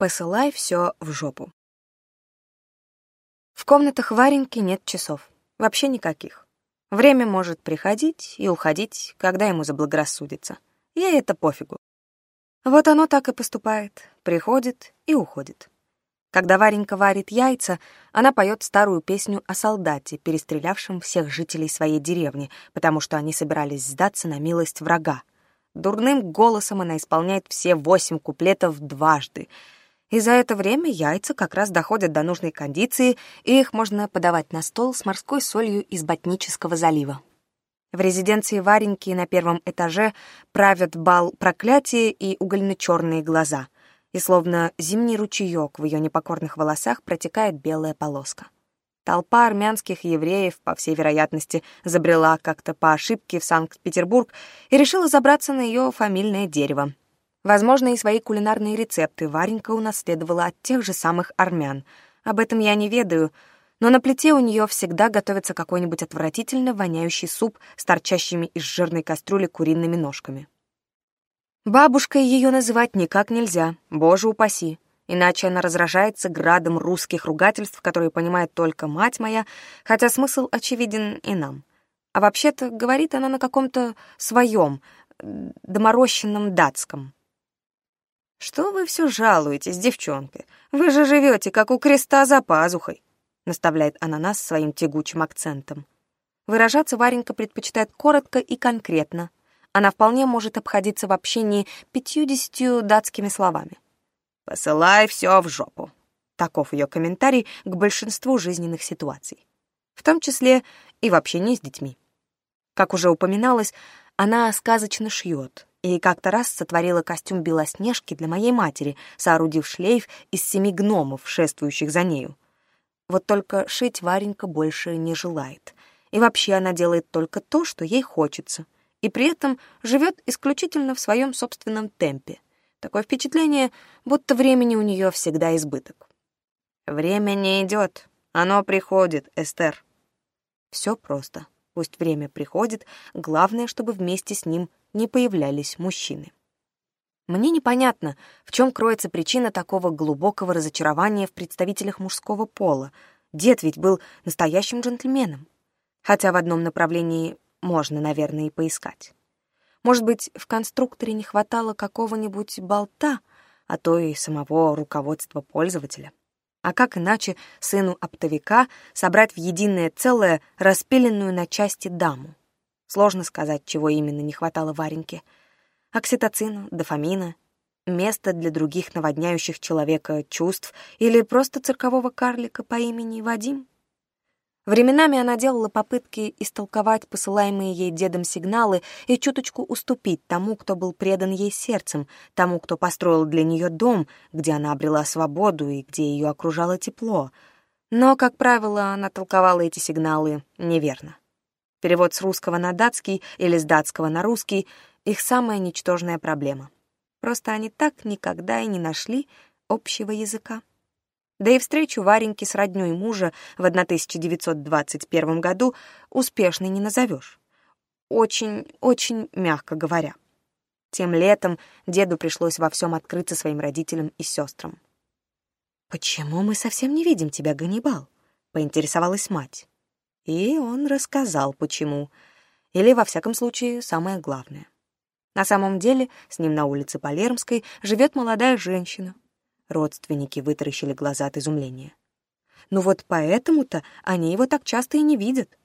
Посылай все в жопу. В комнатах Вареньки нет часов. Вообще никаких. Время может приходить и уходить, когда ему заблагорассудится. Ей это пофигу. Вот оно так и поступает. Приходит и уходит. Когда Варенька варит яйца, она поет старую песню о солдате, перестрелявшем всех жителей своей деревни, потому что они собирались сдаться на милость врага. Дурным голосом она исполняет все восемь куплетов дважды — и за это время яйца как раз доходят до нужной кондиции, и их можно подавать на стол с морской солью из Ботнического залива. В резиденции Вареньки на первом этаже правят бал проклятие и угольно-черные глаза, и словно зимний ручеек в ее непокорных волосах протекает белая полоска. Толпа армянских евреев, по всей вероятности, забрела как-то по ошибке в Санкт-Петербург и решила забраться на ее фамильное дерево, Возможно, и свои кулинарные рецепты Варенька унаследовала от тех же самых армян. Об этом я не ведаю, но на плите у нее всегда готовится какой-нибудь отвратительно воняющий суп с торчащими из жирной кастрюли куриными ножками. Бабушкой ее называть никак нельзя, боже упаси, иначе она разражается градом русских ругательств, которые понимает только мать моя, хотя смысл очевиден и нам. А вообще-то говорит она на каком-то своем, доморощенном датском. «Что вы все жалуетесь, девчонка? Вы же живете, как у креста за пазухой!» — наставляет она нас своим тягучим акцентом. Выражаться Варенька предпочитает коротко и конкретно. Она вполне может обходиться в общении пятьюдесятью датскими словами. «Посылай все в жопу!» — таков ее комментарий к большинству жизненных ситуаций. В том числе и в общении с детьми. Как уже упоминалось, она сказочно шьет — и как-то раз сотворила костюм Белоснежки для моей матери, соорудив шлейф из семи гномов, шествующих за нею. Вот только шить Варенька больше не желает. И вообще она делает только то, что ей хочется. И при этом живет исключительно в своем собственном темпе. Такое впечатление, будто времени у нее всегда избыток. «Время не идет, оно приходит, Эстер». Все просто. Пусть время приходит, главное, чтобы вместе с ним не появлялись мужчины. Мне непонятно, в чем кроется причина такого глубокого разочарования в представителях мужского пола. Дед ведь был настоящим джентльменом. Хотя в одном направлении можно, наверное, и поискать. Может быть, в конструкторе не хватало какого-нибудь болта, а то и самого руководства пользователя. А как иначе сыну оптовика собрать в единое целое распиленную на части даму? Сложно сказать, чего именно не хватало Вареньке. Окситоцина, дофамина, места для других наводняющих человека чувств или просто циркового карлика по имени Вадим? Временами она делала попытки истолковать посылаемые ей дедом сигналы и чуточку уступить тому, кто был предан ей сердцем, тому, кто построил для нее дом, где она обрела свободу и где ее окружало тепло. Но, как правило, она толковала эти сигналы неверно. Перевод с русского на датский или с датского на русский — их самая ничтожная проблема. Просто они так никогда и не нашли общего языка. Да и встречу Вареньки с роднёй мужа в 1921 году успешной не назовёшь. Очень, очень мягко говоря. Тем летом деду пришлось во всём открыться своим родителям и сёстрам. «Почему мы совсем не видим тебя, Ганнибал?» — поинтересовалась мать. И он рассказал, почему. Или, во всяком случае, самое главное. На самом деле, с ним на улице Палермской живет молодая женщина. Родственники вытаращили глаза от изумления. Ну вот поэтому-то они его так часто и не видят.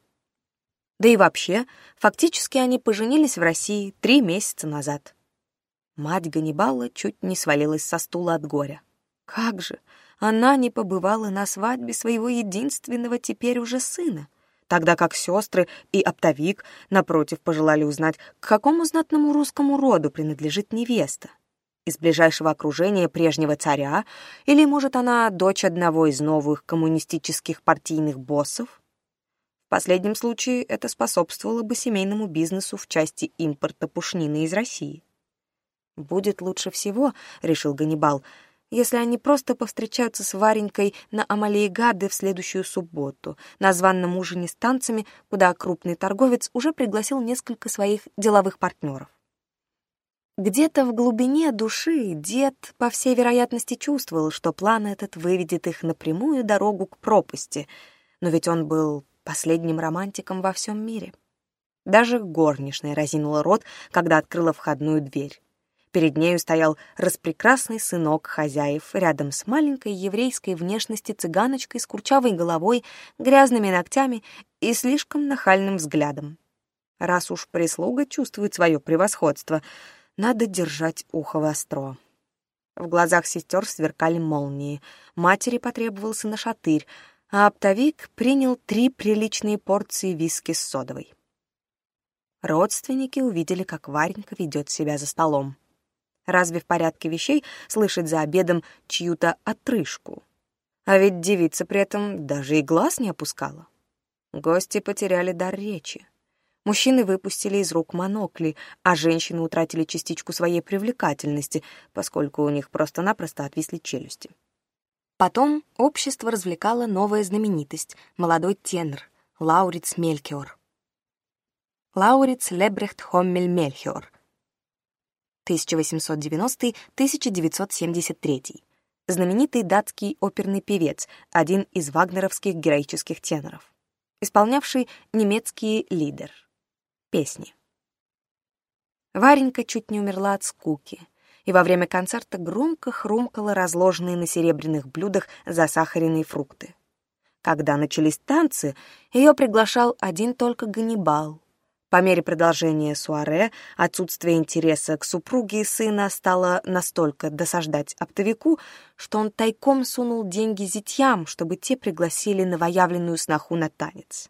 Да и вообще, фактически они поженились в России три месяца назад. Мать Ганнибала чуть не свалилась со стула от горя. Как же, она не побывала на свадьбе своего единственного теперь уже сына тогда как сестры и оптовик, напротив, пожелали узнать, к какому знатному русскому роду принадлежит невеста. Из ближайшего окружения прежнего царя, или, может, она дочь одного из новых коммунистических партийных боссов? В последнем случае это способствовало бы семейному бизнесу в части импорта пушнины из России. «Будет лучше всего», — решил Ганнибал, — если они просто повстречаются с Варенькой на Амалиегаде в следующую субботу, на званном ужине с танцами, куда крупный торговец уже пригласил несколько своих деловых партнеров. Где-то в глубине души дед, по всей вероятности, чувствовал, что план этот выведет их на прямую дорогу к пропасти, но ведь он был последним романтиком во всем мире. Даже горничная разинула рот, когда открыла входную дверь. Перед нею стоял распрекрасный сынок хозяев, рядом с маленькой еврейской внешности цыганочкой с курчавой головой, грязными ногтями и слишком нахальным взглядом. Раз уж прислуга чувствует свое превосходство, надо держать ухо востро. В глазах сестер сверкали молнии. Матери потребовался на а оптовик принял три приличные порции виски с содовой. Родственники увидели, как Варенька ведет себя за столом. Разве в порядке вещей слышать за обедом чью-то отрыжку? А ведь девица при этом даже и глаз не опускала. Гости потеряли дар речи. Мужчины выпустили из рук монокли, а женщины утратили частичку своей привлекательности, поскольку у них просто-напросто отвисли челюсти. Потом общество развлекало новая знаменитость — молодой тенор, Лауриц Мелькиор. Лауриц Лебрехт Хоммель Мельхиор, 1890-1973. Знаменитый датский оперный певец, один из вагнеровских героических теноров, исполнявший немецкий лидер. Песни. Варенька чуть не умерла от скуки, и во время концерта громко хрумкала разложенные на серебряных блюдах засахаренные фрукты. Когда начались танцы, ее приглашал один только Ганнибал — по мере продолжения суаре отсутствие интереса к супруге и сына стало настолько досаждать оптовику, что он тайком сунул деньги зятьям, чтобы те пригласили новоявленную сноху на танец.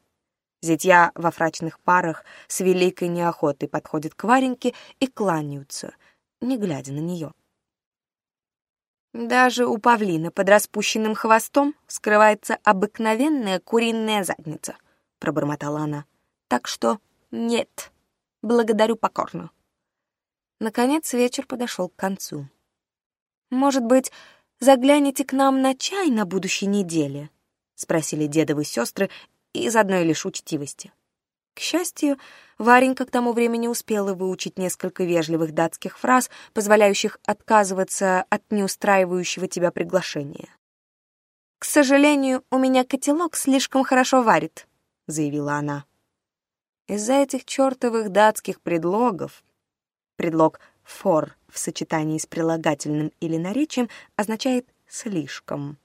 Зятья во фрачных парах с великой неохотой подходят к Вареньке и кланяются, не глядя на нее. Даже у павлина под распущенным хвостом скрывается обыкновенная куриная задница, пробормотала она. Так что нет, благодарю покорно. Наконец вечер подошел к концу. Может быть, загляните к нам на чай на будущей неделе? Спросили дедовы сестры из одной лишь учтивости. К счастью, Варенька к тому времени успела выучить несколько вежливых датских фраз, позволяющих отказываться от неустраивающего тебя приглашения. «К сожалению, у меня котелок слишком хорошо варит», — заявила она из-за этих чертовых датских предлогов. Предлог «фор» в сочетании с прилагательным или наречием означает «слишком».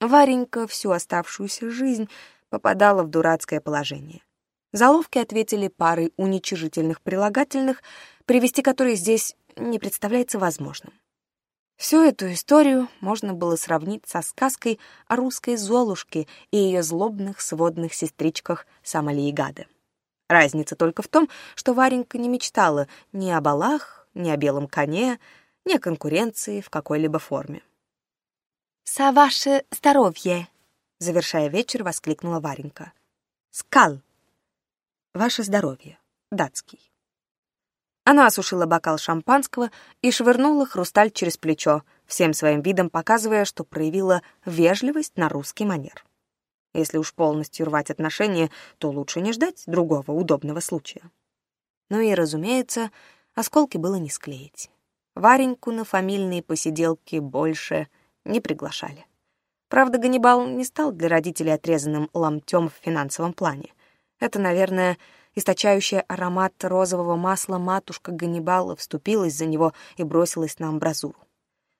Варенька всю оставшуюся жизнь попадала в дурацкое положение. Заловки ответили парой уничижительных прилагательных, привести которые здесь не представляется возможным. Всю эту историю можно было сравнить со сказкой о русской Золушке и ее злобных сводных сестричках Самалии Гады. Разница только в том, что Варенька не мечтала ни о балах, ни о белом коне, ни о конкуренции в какой-либо форме. Са ваше здоровье!» — завершая вечер, воскликнула Варенька. «Скал!» «Ваше здоровье!» — датский. Она осушила бокал шампанского и швырнула хрусталь через плечо, всем своим видом показывая, что проявила вежливость на русский манер. Если уж полностью рвать отношения, то лучше не ждать другого удобного случая. Ну и, разумеется, осколки было не склеить. Вареньку на фамильные посиделки больше не приглашали. Правда, Ганнибал не стал для родителей отрезанным ломтем в финансовом плане. Это, наверное, источающая аромат розового масла матушка Ганнибала вступилась за него и бросилась на амбразуру.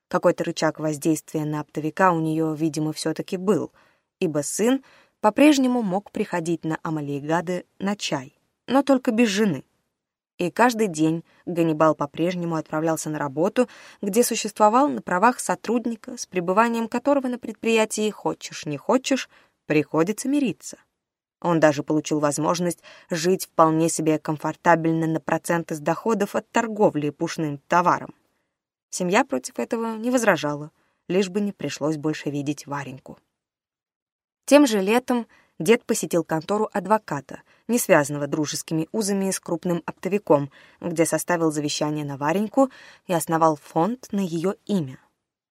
Какой-то рычаг воздействия на оптовика у нее, видимо, все таки был — ибо сын по-прежнему мог приходить на Амалиегады на чай, но только без жены. И каждый день Ганнибал по-прежнему отправлялся на работу, где существовал на правах сотрудника, с пребыванием которого на предприятии хочешь не хочешь, приходится мириться. Он даже получил возможность жить вполне себе комфортабельно на проценты с доходов от торговли пушным товаром. Семья против этого не возражала, лишь бы не пришлось больше видеть Вареньку. Тем же летом дед посетил контору адвоката, не связанного дружескими узами с крупным оптовиком, где составил завещание на Вареньку и основал фонд на ее имя.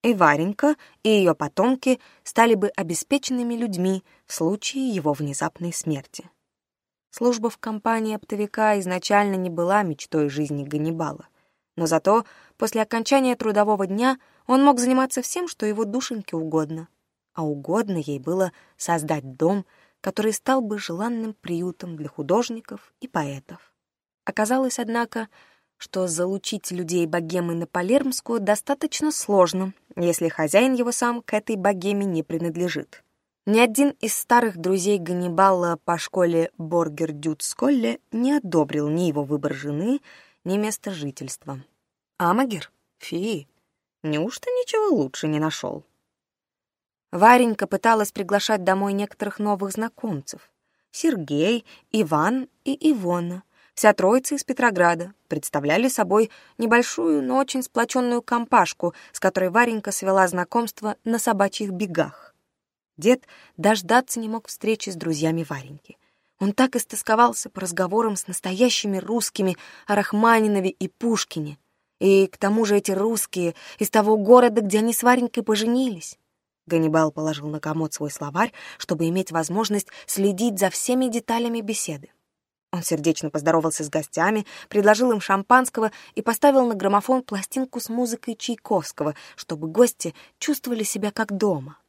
И Варенька, и ее потомки стали бы обеспеченными людьми в случае его внезапной смерти. Служба в компании оптовика изначально не была мечтой жизни Ганнибала. Но зато после окончания трудового дня он мог заниматься всем, что его душеньке угодно — а угодно ей было создать дом, который стал бы желанным приютом для художников и поэтов. Оказалось, однако, что залучить людей богемы на Палермскую достаточно сложно, если хозяин его сам к этой богеме не принадлежит. Ни один из старых друзей Ганнибала по школе Боргер Дюдсколле не одобрил ни его выбор жены, ни место жительства. Амагер? Фи, неужто ничего лучше не нашел? Варенька пыталась приглашать домой некоторых новых знакомцев. Сергей, Иван и Ивона, вся троица из Петрограда, представляли собой небольшую, но очень сплоченную компашку, с которой Варенька свела знакомство на собачьих бегах. Дед дождаться не мог встречи с друзьями Вареньки. Он так истосковался по разговорам с настоящими русскими о Рахманинове и Пушкине. И к тому же эти русские из того города, где они с Варенькой поженились. Ганнибал положил на комод свой словарь, чтобы иметь возможность следить за всеми деталями беседы. Он сердечно поздоровался с гостями, предложил им шампанского и поставил на граммофон пластинку с музыкой Чайковского, чтобы гости чувствовали себя как дома.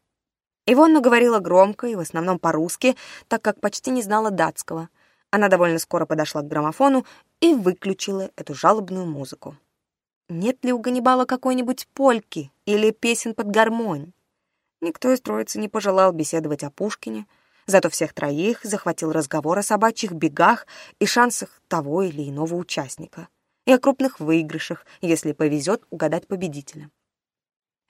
Ивонна говорила громко и в основном по-русски, так как почти не знала датского. Она довольно скоро подошла к граммофону и выключила эту жалобную музыку. Нет ли у Ганнибала какой-нибудь польки или песен под гармонь? Никто из троицы не пожелал беседовать о Пушкине, зато всех троих захватил разговор о собачьих бегах и шансах того или иного участника, и о крупных выигрышах, если повезет угадать победителя.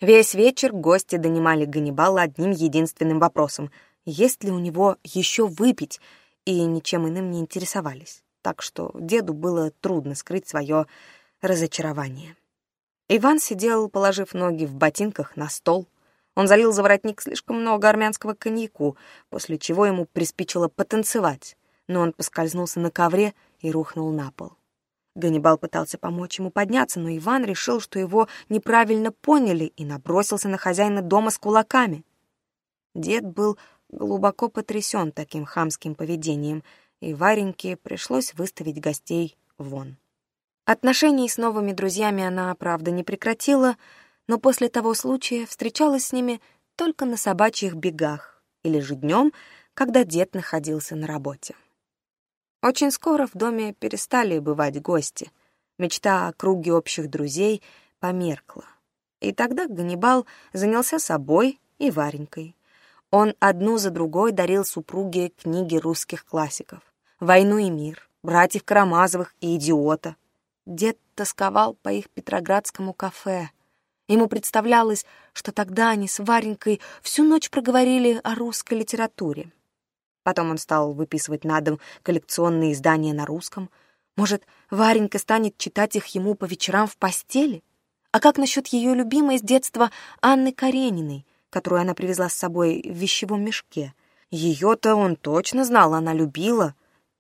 Весь вечер гости донимали Ганнибала одним единственным вопросом — есть ли у него еще выпить, и ничем иным не интересовались, так что деду было трудно скрыть свое разочарование. Иван сидел, положив ноги в ботинках на стол, он залил за воротник слишком много армянского коньяку, после чего ему приспичило потанцевать, но он поскользнулся на ковре и рухнул на пол. Ганнибал пытался помочь ему подняться, но Иван решил, что его неправильно поняли и набросился на хозяина дома с кулаками. Дед был глубоко потрясен таким хамским поведением, и Вареньке пришлось выставить гостей вон. Отношений с новыми друзьями она, правда, не прекратила, но после того случая встречалась с ними только на собачьих бегах или же днем, когда дед находился на работе. Очень скоро в доме перестали бывать гости. Мечта о круге общих друзей померкла. И тогда Ганнибал занялся собой и Варенькой. Он одну за другой дарил супруге книги русских классиков «Войну и мир», «Братьев Карамазовых» и «Идиота». Дед тосковал по их петроградскому кафе, Ему представлялось, что тогда они с Варенькой всю ночь проговорили о русской литературе. Потом он стал выписывать на дом коллекционные издания на русском. Может, Варенька станет читать их ему по вечерам в постели? А как насчет ее любимой с детства Анны Карениной, которую она привезла с собой в вещевом мешке? Ее-то он точно знал, она любила.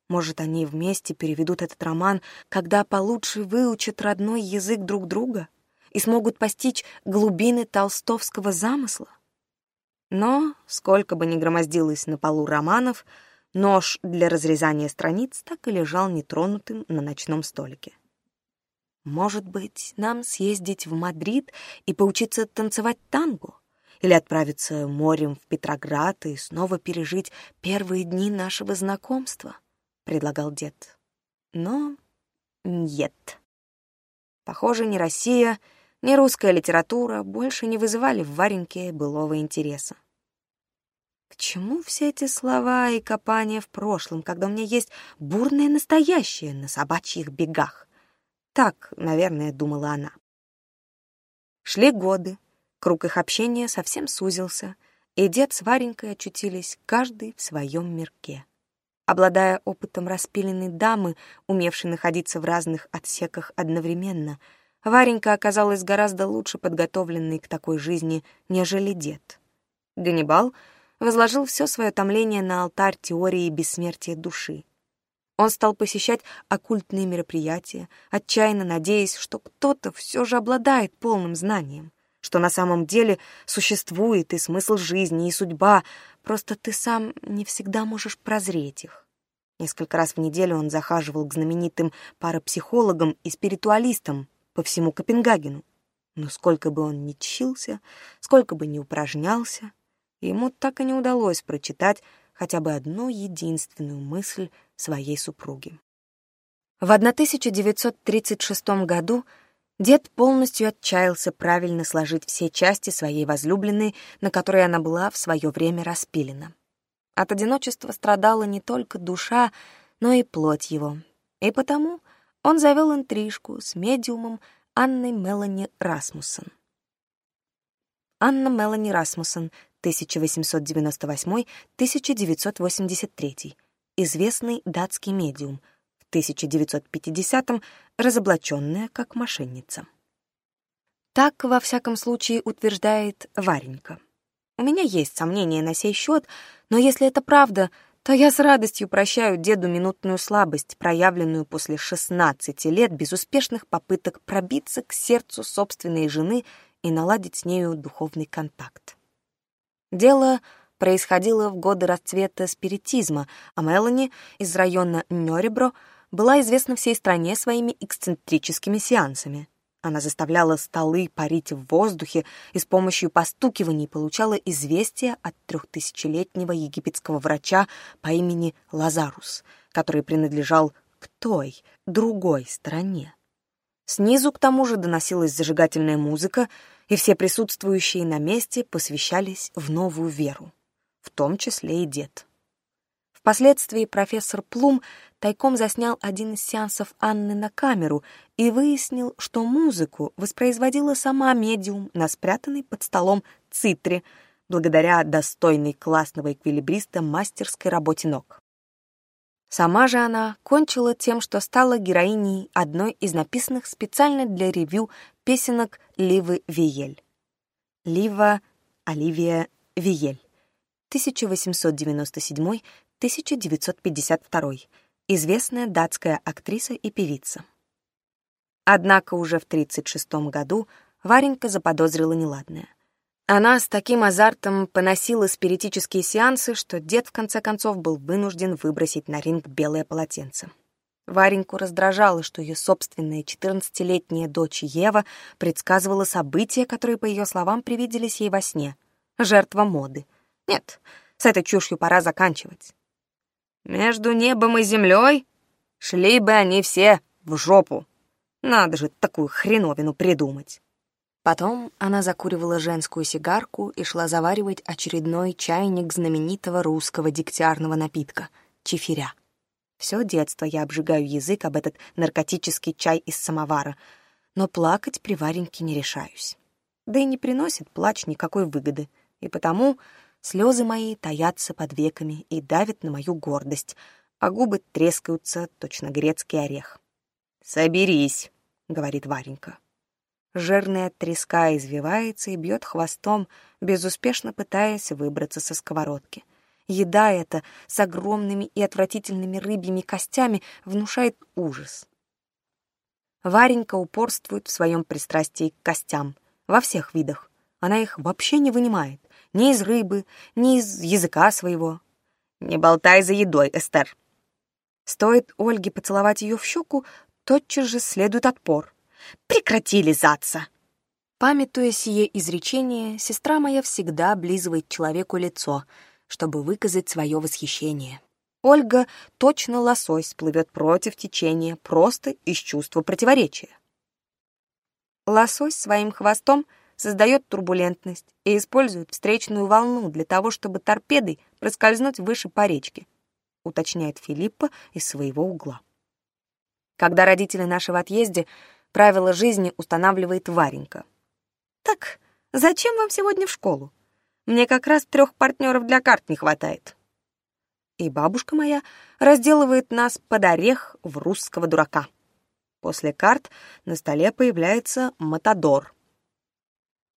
Может, они вместе переведут этот роман, когда получше выучат родной язык друг друга? и смогут постичь глубины толстовского замысла. Но, сколько бы ни громоздилось на полу романов, нож для разрезания страниц так и лежал нетронутым на ночном столике. Может быть, нам съездить в Мадрид и поучиться танцевать танго? Или отправиться морем в Петроград и снова пережить первые дни нашего знакомства? Предлагал дед. Но нет. Похоже, ни Россия, ни русская литература больше не вызывали в Вареньке былого интереса. К чему все эти слова и копания в прошлом, когда у меня есть бурное настоящее на собачьих бегах? Так, наверное, думала она. Шли годы, круг их общения совсем сузился, и дед с Варенькой очутились каждый в своем мирке. Обладая опытом распиленной дамы, умевшей находиться в разных отсеках одновременно — Варенька оказалась гораздо лучше подготовленной к такой жизни, нежели дед. Ганнибал возложил все свое томление на алтарь теории бессмертия души. Он стал посещать оккультные мероприятия, отчаянно надеясь, что кто-то все же обладает полным знанием, что на самом деле существует и смысл жизни, и судьба, просто ты сам не всегда можешь прозреть их. Несколько раз в неделю он захаживал к знаменитым парапсихологам и спиритуалистам, по всему Копенгагену. Но сколько бы он ни чился, сколько бы ни упражнялся, ему так и не удалось прочитать хотя бы одну единственную мысль своей супруги. В 1936 году дед полностью отчаялся правильно сложить все части своей возлюбленной, на которой она была в свое время распилена. От одиночества страдала не только душа, но и плоть его. И потому он завел интрижку с медиумом Анной Мелани Расмуссон. Анна Мелани Расмуссон, 1898-1983, известный датский медиум, в 1950-м разоблаченная как мошенница. Так, во всяком случае, утверждает Варенька. У меня есть сомнения на сей счет, но если это правда — то я с радостью прощаю деду минутную слабость, проявленную после 16 лет безуспешных попыток пробиться к сердцу собственной жены и наладить с нею духовный контакт. Дело происходило в годы расцвета спиритизма, а Мелани из района Нёребро была известна всей стране своими эксцентрическими сеансами — она заставляла столы парить в воздухе и с помощью постукиваний получала известия от трехтысячелетнего египетского врача по имени Лазарус, который принадлежал к той, другой стране. Снизу, к тому же, доносилась зажигательная музыка, и все присутствующие на месте посвящались в новую веру, в том числе и дед. Впоследствии профессор Плум тайком заснял один из сеансов Анны на камеру и выяснил, что музыку воспроизводила сама медиум на спрятанной под столом цитре, благодаря достойной классного эквилибриста мастерской работе ног. Сама же она кончила тем, что стала героиней одной из написанных специально для ревью песенок Ливы Виель. Лива Оливия Виель. 1897-1952 известная датская актриса и певица. Однако уже в 1936 году Варенька заподозрила неладное. Она с таким азартом поносила спиритические сеансы, что дед в конце концов был вынужден выбросить на ринг белое полотенце. Вареньку раздражало, что ее собственная 14-летняя дочь Ева предсказывала события, которые, по ее словам, привиделись ей во сне. Жертва моды. Нет, с этой чушью пора заканчивать. Между небом и землей шли бы они все в жопу. Надо же такую хреновину придумать. Потом она закуривала женскую сигарку и шла заваривать очередной чайник знаменитого русского дегтярного напитка — чифиря. Все детство я обжигаю язык об этот наркотический чай из самовара, но плакать при Вареньке не решаюсь. Да и не приносит плач никакой выгоды, и потому Слезы мои таятся под веками и давят на мою гордость, а губы трескаются, точно грецкий орех. «Соберись», — говорит Варенька. Жирная треска извивается и бьет хвостом, безуспешно пытаясь выбраться со сковородки. Еда эта с огромными и отвратительными рыбьими костями внушает ужас. Варенька упорствует в своем пристрастии к костям, во всех видах. Она их вообще не вынимает ни из рыбы, ни из языка своего. Не болтай за едой, Эстер. Стоит Ольге поцеловать ее в щеку, тотчас же следует отпор. Прекрати лизаться! Памятуя сие изречение, сестра моя всегда облизывает человеку лицо, чтобы выказать свое восхищение. Ольга точно лосось плывет против течения, просто из чувства противоречия. Лосось своим хвостом — создает турбулентность и использует встречную волну для того, чтобы торпедой проскользнуть выше по речке, уточняет Филиппа из своего угла. Когда родители наши в отъезде, правила жизни устанавливает Варенька. «Так, зачем вам сегодня в школу? Мне как раз трех партнеров для карт не хватает». И бабушка моя разделывает нас под орех в русского дурака. После карт на столе появляется матадор —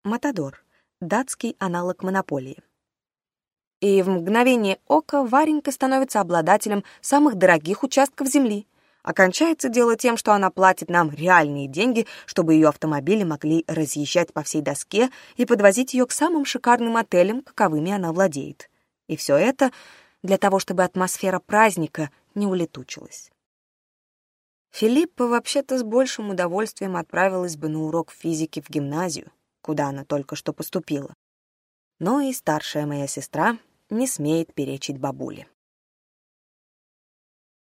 Матадор, датский аналог монополии. И в мгновение ока Варенька становится обладателем самых дорогих участков земли. Окончается дело тем, что она платит нам реальные деньги, чтобы ее автомобили могли разъезжать по всей доске и подвозить ее к самым шикарным отелям, каковыми она владеет. И все это для того, чтобы атмосфера праздника не улетучилась. Филиппа вообще-то с большим удовольствием отправилась бы на урок физики в гимназию куда она только что поступила. Но и старшая моя сестра не смеет перечить бабуле.